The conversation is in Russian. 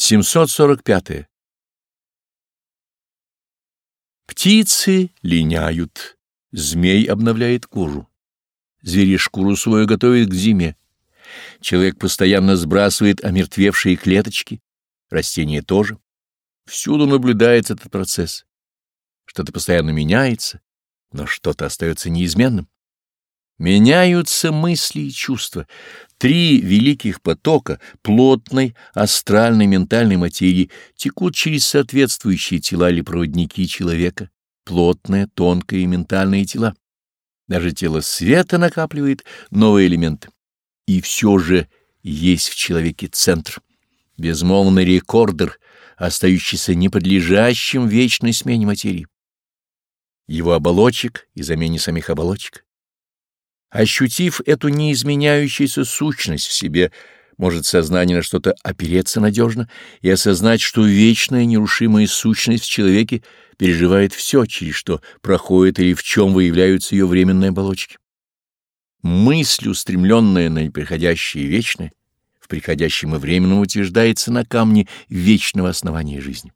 745. -е. Птицы линяют, змей обновляет кожу, звери шкуру свою готовят к зиме. Человек постоянно сбрасывает омертвевшие клеточки, растения тоже. Всюду наблюдается этот процесс. Что-то постоянно меняется, но что-то остается неизменным. Меняются мысли и чувства. Три великих потока плотной, астральной, ментальной материи текут через соответствующие тела или проводники человека, плотное, тонкое и ментальные тела. Даже тело света накапливает новые элементы. И все же есть в человеке центр, безмолвный рекордер, остающийся неподлежащим вечной смене материи. Его оболочек и замене самих оболочек. Ощутив эту неизменяющуюся сущность в себе, может сознание на что-то опереться надежно и осознать, что вечная нерушимая сущность в человеке переживает все, через что проходит или в чем выявляются ее временные оболочки. Мысль, устремленная на неприходящее и вечное, в приходящем и временном утверждается на камне вечного основания жизни.